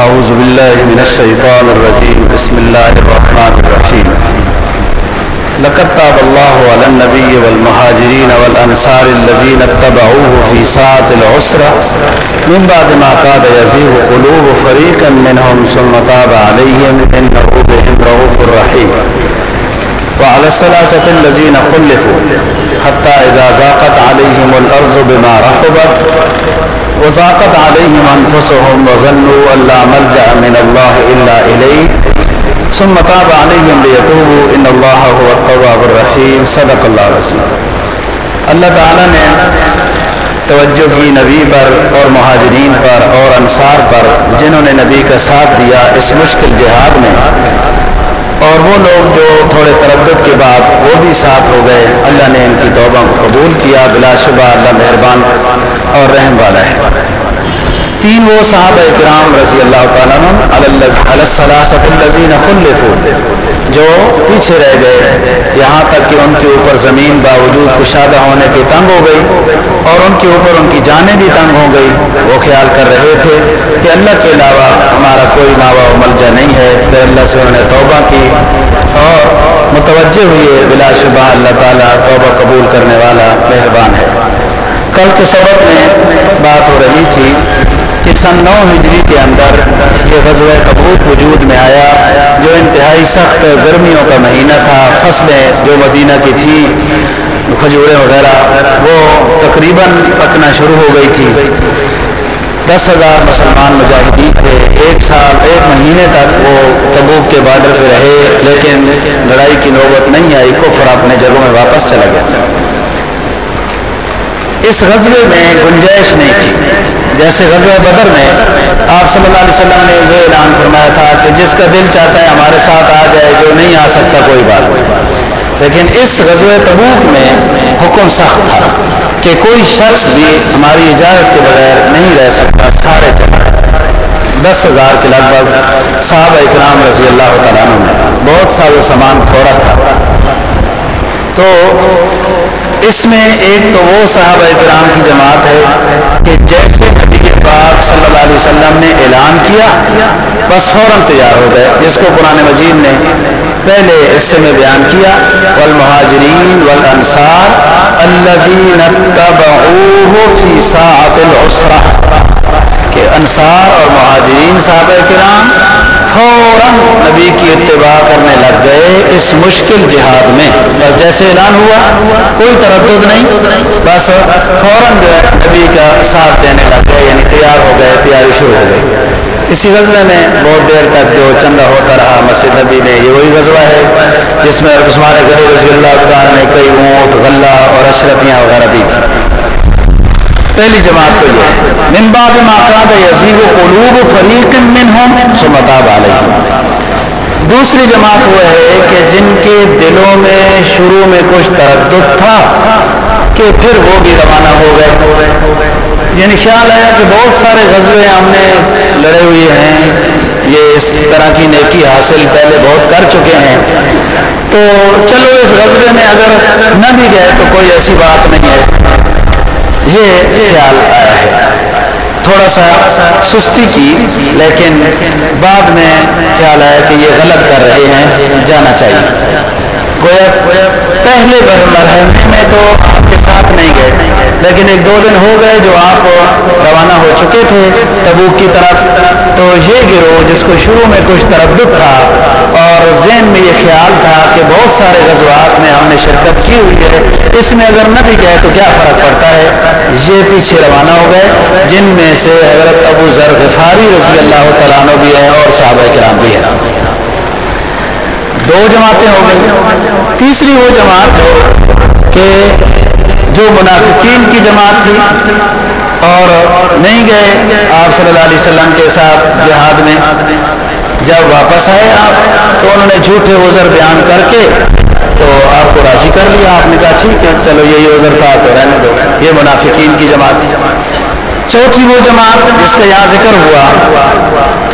أعوذ بالله من الشيطان الرجيم. بسم الله الرحمن الرحيم. لقد تاب الله على النبي والمهاجرين والأنصار الذين اتبعوه في ساعة العسرة من بعد ما كاد يزيغ قلوب فريق منهم ثم تاب عليهم إنه بهم رؤوف رحيم. وعلى الثلاثة الذين خلفوا حتى إذا ضاقت عليهم الأرض بما رحبت وضاقت عليهم أنفسهم وظنوا أن لا ملجأ من الله إلا إليه ثم تاب عليهم ليتوبوا إن الله هو التواب الرحيم صدق الله العظيم. اللہ تعالیٰ نے توجہ کی نبی پر اور مہاجرین پر اور انصار پر جنہوں نے نبی کا ساتھ دیا اس مشکل جہاد میں اور وہ لوگ جو تھوڑے تردد کے بعد وہ بھی ساتھ ہو گئے اللہ نے ان کی توبہ قبول کیا بلا شبہ اللہ مہربان اور رحم والا ہے تین وہ صحابہ اکرام رضی اللہ تعالیٰ الزین جو پیچھے رہ گئے یہاں تک کہ ان کے اوپر زمین باوجود کشادہ ہونے کے تنگ ہو گئی اور ان کے اوپر ان کی جانیں بھی تنگ ہو گئی، وہ خیال کر رہے تھے کہ اللہ کے علاوہ ہمارا کوئی ماوا و ملجا نہیں ہے پھر اللہ سے انہوں نے توبہ کی اور متوجہ ہوئے بلا شبہ اللہ تعالیٰ توبہ قبول کرنے والا مہربان ہے کل کے سبق میں بات ہو رہی تھی سن نو ہجری کے اندر یہ غزوہ تبوک وجود میں آیا جو انتہائی سخت گرمیوں کا مہینہ تھا فصلیں جو مدینہ کی تھیں کھجوریں وغیرہ وہ تقریباً پکنا شروع ہو گئی تھی۔ دس ہزار مسلمان مجاہدین تھے۔ ایک سال ایک مہینے تک وہ تبوک کے بارڈر پہ رہے لیکن لڑائی کی نوبت نہیں آئی کفر اپنے جگہوں میں واپس چلا گیا اس غزبے میں گنجائش نہیں تھی جیسے غزوہ بدر میں آپ صلی اللہ علیہ وسلم نے یہ اعلان فرمایا تھا کہ جس کا دل چاہتا ہے، ہمارے ساتھ آ جائے جو نہیں آ سکتا کوئی بات۔ لیکن جی، اس غزوہ تبوک میں حکم سخت تھا کہ کوئی شخص بھی ہماری اجازت کے بغیر نہیں رہ سکتا سارے دس ہزار کے لگ بھگ صحابہ اکرام رضی اللہ تعالیٰ بہت سا وہ سامان تھوڑا تھا تو اس میں ایک تو وہ صحابہ اکرام کی جماعت ہے کہ جیسے نبی پاک صلی اللہ علیہ وسلم نے اعلان کیا بس فوراً تیار ہو گئے جس کو قرآن مجید نے پہلے حصے میں بیان کیا والمہاجرین والانصار الذین اتبعوه فی ساعت العسرہ کہ انصار اور مہاجرین صحابہ کرام فوراً نبی کی اتباع کرنے لگ گئے اس مشکل جہاد میں بس جیسے اعلان ہوا کوئی تردد نہیں بس فوراً جو ہے نبی کا ساتھ دینے لگ گئے یعنی تیار ہو گئے تیاری شروع ہو گئی اسی غزبے میں بہت دیر تک جو چندہ ہوتا رہا مسجد نبی میں یہ وہی غزوہ ہے جس میں عثمان غنی رضی اللہ تعالیٰ نے کئی اونٹ غلہ اور اشرفیاں وغیرہ دی تھی پہلی جماعت تو یہ من بعد ما قاد یزیغ قلوب فریق منہم ثم تاب علیہم دوسری جماعت وہ ہے کہ جن کے دلوں میں شروع میں کچھ تردد تھا کہ پھر وہ بھی روانہ ہو گئے یعنی خیال آیا کہ بہت سارے غزوے ہم نے لڑے ہوئے ہیں۔ یہ اس طرح کی نیکی حاصل پہلے بہت کر چکے ہیں تو چلو اس غزبے میں اگر نہ بھی گئے تو کوئی ایسی بات نہیں ہے جی ہاں، یہ خیال آیا ہے۔ تھوڑا سا سستی کی، لیکن بعد میں خیال آیا کہ یہ غلط کر رہے ہیں۔ اچھا، جانا چاہیے گویا پہلے مرحلے میں تو آپ کے ساتھ نہیں گئے لیکن ایک دو دن ہو گئے جو آپ روانہ ہو چکے تھے تبوک کی طرف تو یہ گروہ جس کو شروع میں کچھ تردد تھا اور ذہن میں یہ خیال تھا کہ بہت سارے غزوات میں ہم نے شرکت کی ہوئی ہے۔ اس میں اگر نہ بھی گئے تو کیا فرق پڑتا ہے، یہ پیچھے روانہ ہو گئے جن میں سے حضرت ابو ذر غفاری رضی اللہ تعالیٰ عنہ بھی ہیں اور صحابہ کرام بھی ہیں دو جماعتیں ہو گئی تیسری وہ جماعت کہ جو منافقین کی جماعت تھی اور نہیں گئے آپ صلی اللہ علیہ وسلم کے ساتھ جہاد میں جب واپس آئے آپ تو انہوں نے جھوٹے عذر بیان کر کے تو آپ کو راضی کر لیا آپ نے کہا ٹھیک ہے چلو یہی عذر تھا تو رہنے دو یہ منافقین کی جماعت چوتھی وہ جماعت جس کا یہاں ذکر ہوا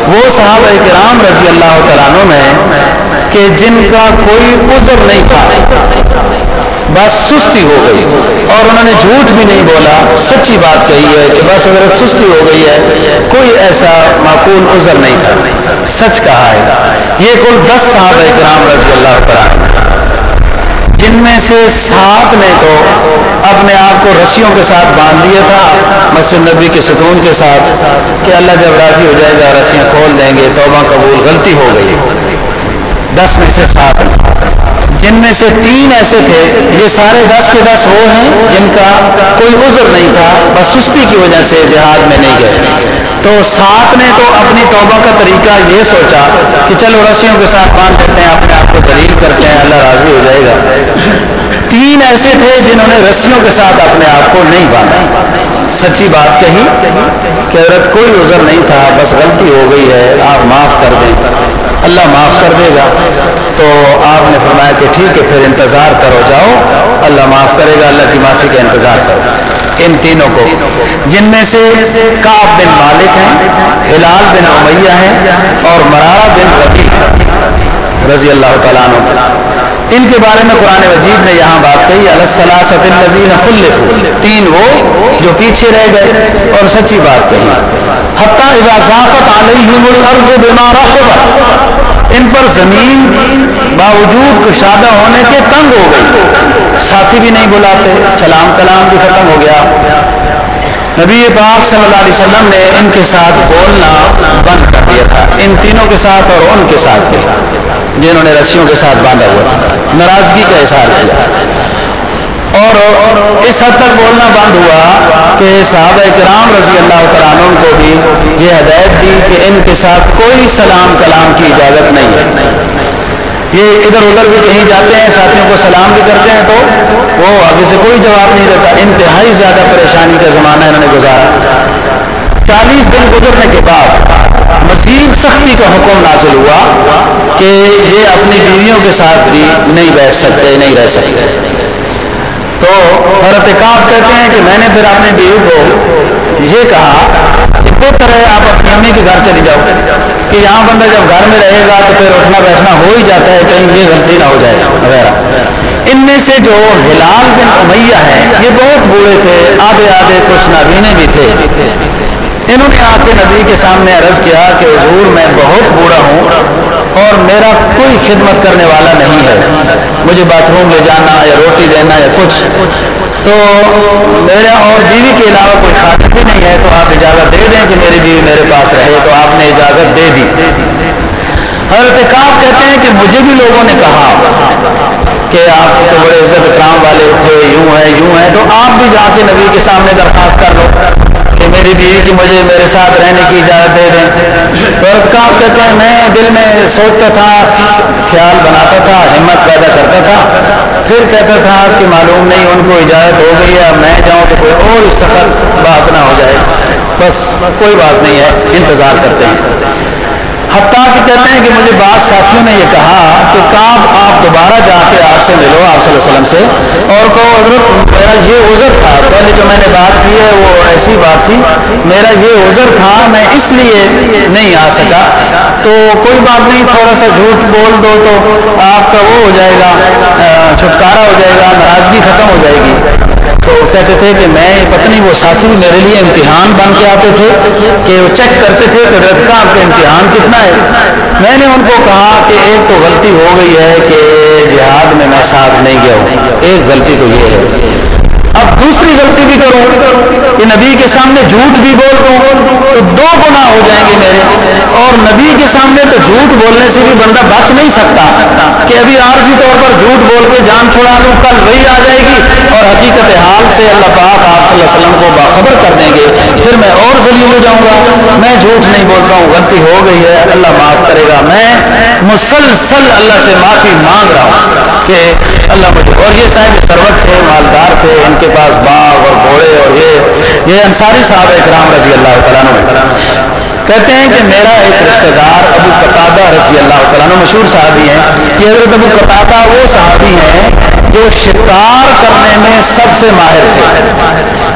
وہ صحابہ کرام رضی اللہ تعالیٰ عنہ میں کہ جن کا کوئی عذر نہیں تھا۔ بس سستی ہو گئی۔ اور انہوں نے جھوٹ بھی نہیں بولا، سچی بات کہی ہے۔ کہ بس حضرت سستی ہو گئی ہے۔ کوئی ایسا معقول عذر نہیں تھا سچ کہا۔ ہے یہ کل دس صحابہ کرام رضی اللہ تعالیٰ جن میں سے سات نے تو اپنے آپ کو رسیوں کے ساتھ باندھ لیا تھا مسجد نبی کے ستون کے ساتھ، کہ اللہ جب راضی ہو جائے گا رسیاں کھول دیں گے توبہ قبول غلطی ہو گئی دس میں سے سات۔ جن میں سے تین ایسے تھے یہ سارے دس کے دس وہ ہیں جن کا کوئی عذر نہیں تھا بس سستی کی وجہ سے جہاد میں نہیں گئے تو سات نے تو اپنی توبہ کا طریقہ یہ سوچا کہ چلو رسیوں کے ساتھ باندھ دیتے ہیں اپنے آپ کو دلیل کرتے ہیں اللہ راضی ہو جائے گا تین ایسے تھے جنہوں نے رسیوں کے ساتھ اپنے آپ کو نہیں باندھا سچی بات کہی کہ عورت کوئی عذر نہیں تھا بس غلطی ہو گئی ہے آپ معاف کر دیں اللہ معاف کر دے گا تو آپ نے فرمایا کہ ٹھیک ہے پھر انتظار کرو جاؤ اللہ معاف کرے گا، اللہ کی معافی کا انتظار کرو ان تینوں کو جن میں سے کاب بن مالک ہیں ہلال بن امیہ ہیں اور مرارہ بن ربی رضی اللہ تعالیٰ عنہ۔ ان کے بارے میں قرآن مجید نے یہاں بات کہی السلاست الذین خلفوا تین وہ جو پیچھے رہ گئے اور سچی بات کہی حتی اذا ضاقت علیہم الارض بما رحبت ان پر زمین باوجود کشادہ ہونے کے تنگ ہو گئی ساتھی بھی نہیں بلاتے سلام کلام بھی ختم ہو گیا نبی پاک صلی اللہ علیہ وسلم نے ان کے ساتھ بولنا بند کر دیا تھا۔ یعنی ان تینوں کے ساتھ اور ان کے ساتھ۔ جنہوں نے رسیوں کے ساتھ باندھا ہوا ناراضگی کا اظہار کیا۔ اور اس حد تک بولنا بند ہوا کہ صحابہ کرام رضی اللہ تعالیٰ عنہ کو بھی یہ ہدایت دی کہ ان کے ساتھ کوئی سلام کلام کی اجازت نہیں۔ ہے یہ ادھر ادھر بھی کہیں جاتے ہیں ساتھیوں کو سلام بھی کرتے ہیں۔ تو وہ آگے سے کوئی جواب نہیں دیتا انتہائی زیادہ پریشانی کا زمانہ انہوں نے گزارا چالیس دن گزرنے کے بعد مزید سختی کا حکم نازل ہوا کہ یہ اپنی بیویوں کے ساتھ بھی نہیں بیٹھ سکتے نہیں رہ سکتے۔ تو حضرت کعب کہتے ہیں کہ میں نے پھر اپنی بیوی کو یہ کہا کہ بہتر ہے آپ اپنی امی کے گھر چلی جاؤ کہ یہاں بندہ جب گھر میں رہے گا تو پھر اٹھنا بیٹھنا ہو ہی جاتا ہے کہیں یہ غلطی نہ ہو جائے وغیرہ ان میں سے جو ہلال بن امیہ ہیں یہ بہت بوڑھے تھے آدھے آدھے کچھ نابینے بھی تھے انہوں نے آ کے نبی کے سامنے عرض کیا کہ حضور میں بہت بوڑھا ہوں اور میرا کوئی خدمت کرنے والا نہیں ہے۔ مجھے باتھ روم لے جانا یا روٹی دینا یا کچھ تو میرا اور بیوی کے علاوہ کوئی خاطر بھی نہیں ہے تو آپ اجازت دے دیں کہ میری بیوی میرے پاس رہے تو آپ نے اجازت دے دی حضرت کعب کہتے ہیں کہ مجھے بھی لوگوں نے کہا کہ آپ تو بڑے عزت اکرام والے تھے یوں ہیں یوں ہیں تو آپ بھی جا کے نبی کے سامنے درخواست کر لو میری بیوی کی مجھے میرے ساتھ رہنے کی اجازت دے دیں اور کا آپ کہتے ہیں میں دل میں سوچتا تھا خیال بناتا تھا ہمت پیدا کرتا تھا پھر کہتا تھا کہ معلوم نہیں ان کو اجازت ہو گئی ہے۔ میں جاؤں تو کوئی اور سفر بات نہ ہو جائے بس کوئی بات نہیں ہے۔ انتظار کرتے ہیں حتیٰ کہ کہتے کہ مجھے بعض ساتھیوں نے یہ کہا کہ کاب آپ دوبارہ جا کے آپ سے ملو، آپ صلی اللہ علیہ وسلم سے اور کہو حضرت میرا یہ عذر تھا پہلے جو میں نے بات کی ہے وہ ایسی بات تھی میرا یہ عذر تھا، میں اس لیے نہیں آ سکا تو کوئی بات نہیں تھوڑا سا جھوٹ بول دو تو آپ کا وہ ہو جائے گا چھٹکارا ہو جائے گا ناراضگی ختم ہو جائے گی تو کہتے تھے کہ میں پتہ نہیں وہ ساتھی میرے لیے امتحان بن کے آتے تھے کہ وہ چیک کرتے تھے کہ کا آپ کا امتحان کتنا ہے میں نے ان کو کہا کہ ایک تو غلطی ہو گئی ہے کہ جہاد میں میں ساتھ نہیں گیا ہوں ایک غلطی تو یہ ہے۔ اب دوسری غلطی بھی کروں کہ نبی کے سامنے جھوٹ بھی بول تو دو گنا ہو جائیں گے میرے اور نبی کے سامنے تو جھوٹ بولنے سے بھی بندہ بچ نہیں سکتا کہ ابھی عارضی طور پر جھوٹ بول کے جان چھوڑا لوں کل وہی آ جائے گی اور حقیقت حال سے اللہ پاک آپ صلی اللہ علیہ وسلم کو باخبر کر دیں گے پھر میں اور ذلیل ہو جاؤں گا میں جھوٹ نہیں بول ہوں غلطی ہو گئی ہے اللہ معاف کرے گا میں مسلسل اللہ سے معافی مانگ رہا ہوں کہ اللہ مجھے اور یہ صاحب ثروت مالدار تھے ان کے پاس باغ اور گھوڑے اور یہ یہ انصاری صاحب اکرام رضی اللہ تعالیٰ عنہ کہتے ہیں کہ میرا ایک رشتہ دار ابو قطادہ رضی اللہ تعالیٰ عنہ مشہور صحابی ہیں یہ حضرت ابو قطادہ وہ صحابی ہیں جو شکار کرنے میں سب سے ماہر تھے۔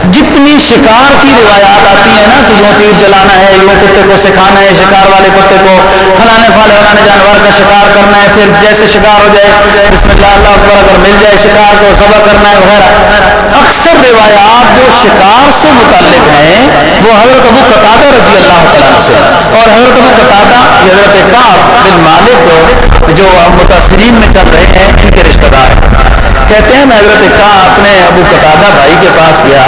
جتنی شکار کی روایات آتی ہیں نا کہ یوں تیر چلانا ہے یوں کتے کو سکھانا ہے شکار والے کتے کو فلانے فلانے جانور کا شکار کرنا ہے پھر جیسے شکار ہو جائے بسم اللہ اللہ اکبر اگر مل جائے شکار تو صبر کرنا ہے وغیرہ اکثر روایات جو شکار سے متعلق ہیں، وہ حضرت ابو قطادہ رضی اللہ تعالیٰ سے اور حضرت ابو قطادہ حضرت کعب بن مالک جو متاثرین میں چل رہے ہیں ان کے رشتہ دار کہتے ہیں میں حضرت کا اپنے ابو قطادہ بھائی کے پاس گیا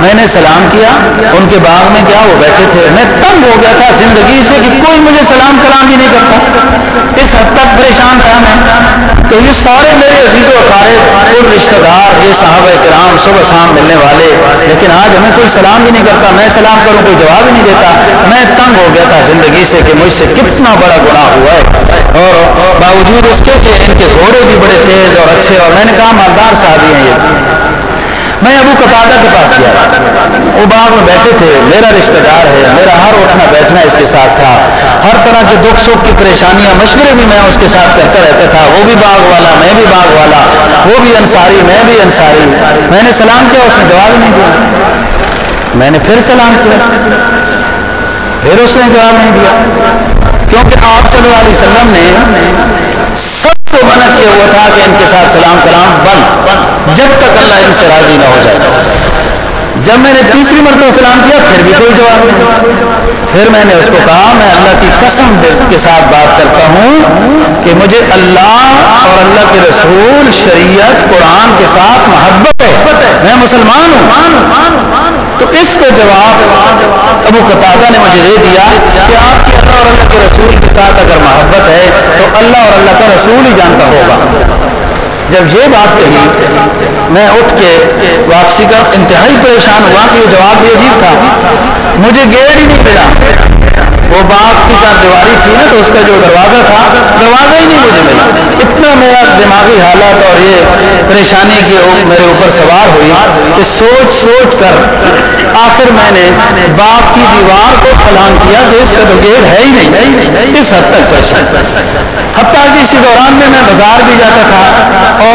میں نے سلام کیا ان کے باغ میں گیا وہ بیٹھے تھے میں تنگ ہو گیا تھا زندگی سے کہ کوئی مجھے سلام کلام ہی نہیں کرتا اس حد تک پریشان تھا میں تو یہ سارے میرے عزیز و اقارب اور رشتہ دار یہ صحابہ کرام صبح شام ملنے والے لیکن آج ہمیں کوئی سلام بھی نہیں کرتا میں سلام کروں کوئی جواب ہی نہیں دیتا میں تنگ ہو گیا تھا زندگی سے کہ مجھ سے کتنا بڑا گناہ ہوا ہے اور باوجود اس کے کہ ان کے گھوڑے بھی بڑے تیز اور اچھے اور میں نے کہا مالدار صحابی ہیں یہ میں ابو قطادہ کے پاس گیا وہ باغ میں بیٹھے تھے میرا رشتہ دار ہے میرا ہر اٹھنا بیٹھنا اس کے ساتھ تھا ہر طرح کے دکھ سکھ کی پریشانیاں مشورے بھی میں اس کے ساتھ کرتا رہتا تھا وہ بھی باغ والا میں بھی باغ والا وہ بھی انصاری میں بھی انصاری میں نے سلام کیا اس نے جواب ہی نہیں دیا میں نے پھر سلام کیا پھر اس نے جواب نہیں دیا کیونکہ آپ صلی اللہ علیہ وسلم نے سب کو منع کیا ہوا تھا کہ ان کے ساتھ سلام کلام بند جب تک اللہ ان سے راضی نہ ہو جائے جب میں نے تیسری مرتبہ سلام کیا پھر بھی کوئی جواب نہیں پھر میں نے اس کو کہا میں اللہ کی قسم کے ساتھ بات کرتا ہوں کہ مجھے اللہ اور اللہ کے رسول شریعت قرآن کے ساتھ محبت ہے میں مسلمان ہوں۔ تو اس کا جواب ابو قطادہ نے مجھے دے دیا کہ آپ کی اللہ اور اللہ کے رسول کے ساتھ اگر محبت ہے تو اللہ اور اللہ کا رسول ہی جانتا ہوگا جب یہ بات کہی میں اٹھ کے واپسی کا انتہائی پریشان ہوا کہ یہ جواب بھی عجیب تھا مجھے گیڑ ہی نہیں پڑا وہ باغ کی چار دیواری تھی نا تو اس کا جو دروازہ تھا دروازہ ہی نہیں مجھے ملا اتنا میرا دماغی حالت اور یہ پریشانی جو میرے اوپر سوار ہوئی کہ سوچ سوچ کر آخر میں نے باغ کی دیوار کو پلان کیا کہ اس کا تو گیٹ ہے ہی نہیں۔ اس حد تک حتیٰ کہ اسی دوران میں میں بازار بھی جاتا تھا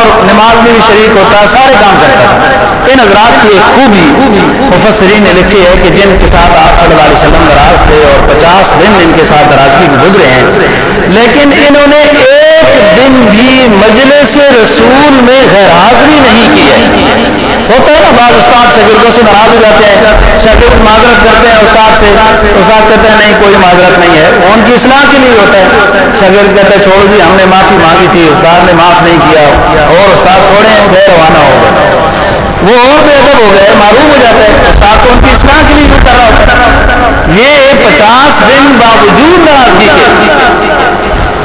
اور نماز میں بھی شریک ہوتا سارے کام کرتا تھا ان حضرات کی ایک خوبی مفسرین نے لکھی ہے کہ جن کے ساتھ آپ صلی اللہ علیہ وسلم ناراض تھے اور پچاس دن ان کے ساتھ ناراضگی میں گزرے ہیں لیکن انہوں نے ایک دن بھی مجلس رسول میں غیر حاضری نہیں کی ہے ہوتا ہے نا بعض استاد شاگردوں سے ناراض ہو جاتے ہیں شاگرد معذرت کرتے ہیں استاد سے استاد کہتے ہیں نہیں کوئی معذرت نہیں ہے۔ وہ ان کی اصلاح کے لیے ہوتا ہے شاگرد کہتے ہیں چھوڑو جی ہم نے معافی مانگی تھی استاد نے معاف نہیں کیا اور استاد تھوڑے ہیں گئے روانہ ہو گئے وہ اور بے ادب ہو گئے معروف ہو جاتا ہے استاد ان کی اصلاح کے لیے رہا۔ یہ پچاس دن باوجود ناراضگی کے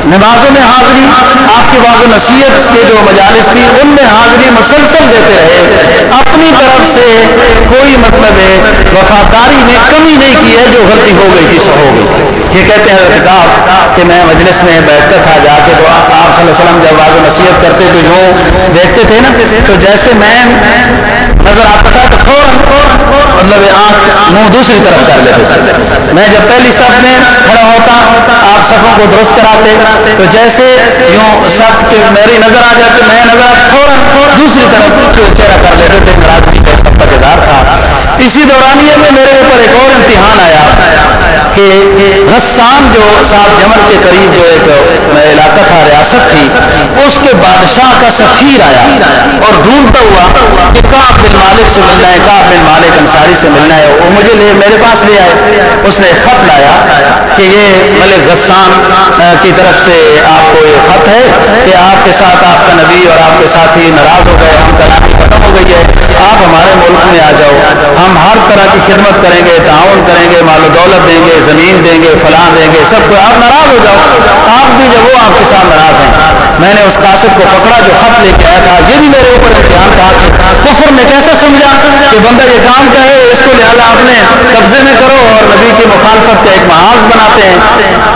نمازوں میں حاضری، آپ کے بعض نصیحت کے جو مجالس تھی ان میں حاضری مسلسل دیتے رہے اپنی طرف سے کوئی مطلب ہے۔ وفاداری میں کمی نہیں کی ہے جو غلطی ہو گئی تھی سو ہو گئی یہ کہتے ہیں حضرت کہا کہ میں مجلس میں بیٹھتا تھا جا کے تو آپ صلی اللہ علیہ وسلم جب واضح نصیحت کرتے تو یوں دیکھتے تھے نا تو جیسے میں نظر آتا تھا تو مطلب آنکھ منہ دوسری طرف کر لیتے تھے میں جب پہلی صف میں کھڑا ہوتا آپ صفوں کو درست کراتے تو جیسے یوں صف کے میری نظر آ جاتی میں نظر آتا فوراً دوسری طرف چہرہ کر لیتے تھے ناراضگی کا سب کا اظہار تھا اسی دورانیے میں میرے اوپر ایک اور امتحان آیا۔ کہ غسان جو صاحب جمر کے قریب جو ایک علاقہ تھا ریاست تھی اس کے بادشاہ کا سفیر آیا اور ڈھونڈتا ہوا کہ کعب بن مالک سے ملنا ہے کعب بن مالک انصاری سے ملنا ہے۔ وہ مجھے لے میرے پاس لے آئے اس نے خط لایا کہ یہ ملک غسان کی طرف سے آپ کو یہ خط ہے کہ آپ کے ساتھ آپ کا نبی اور آپ کے ساتھی ناراض ہو گئے ان کا نبی ختم ہو گئی ہے آپ ہمارے ملک میں آ جاؤ ہم ہر طرح کی خدمت کریں گے تعاون کریں گے مال و دولت دیں گے زمین دیں گے۔ فلاں دیں گے سب کو آپ ناراض ہو جاؤ آپ بھی جب آپ کے ساتھ ناراض ہیں میں نے اس قاصد کو پکڑا جو خط لے کے آیا کہا یہ بھی میرے اوپر امتحان تھا کہ کفر نے کیسے سمجھا کہ بندہ یہ کام کیا ہے اس کو لہٰذا اپنے قبضے میں کرو، اور نبی کی مخالفت کا ایک محاذ بناتے ہیں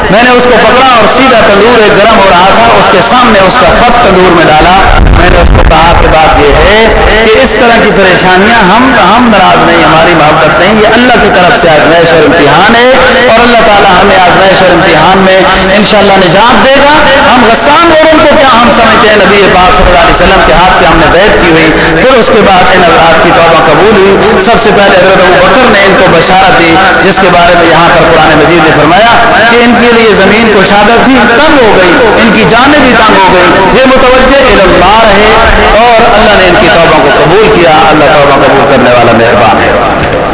میں نے اس کو پکڑا اور سیدھا تندور ایک گرم ہو رہا تھا اس کے سامنے، اس کا خط تندور میں ڈالا۔ میں نے اس کو کہا کہ بات یہ ہے کہ اس طرح کی پریشانیاں ہم ہم ناراض نہیں، ہماری محبت نہیں یہ اللہ کی طرف سے آزمائش اور امتحان ہے، اور اللہ تعالیٰ ہمیں آزمائش اور امتحان میں انشاءاللہ نجات دے گا، ہم غسان اور ان کو کیا ہم سمجھتے ہیں نبی پاک صلی اللہ علیہ وسلم کے ہاتھ پہ ہم نے بیعت کی ہوئی پھر اس کے بعد ان حضرات کی توبہ قبول ہوئی سب سے پہلے حضرت ابو بکر نے ان کو بشارت دی جس کے بارے میں یہاں پر قرآن مجید نے فرمایا، کہ ان کے لیے زمین کشادہ تھی تنگ ہو گئی ان کی جانیں بھی تنگ ہو گئی یہ متوجہ اللہ رہے اور اچھا اللہ نے ان کی توبہ کو قبول کیا اللہ توبہ قبول کرنے والا مہربان ہے۔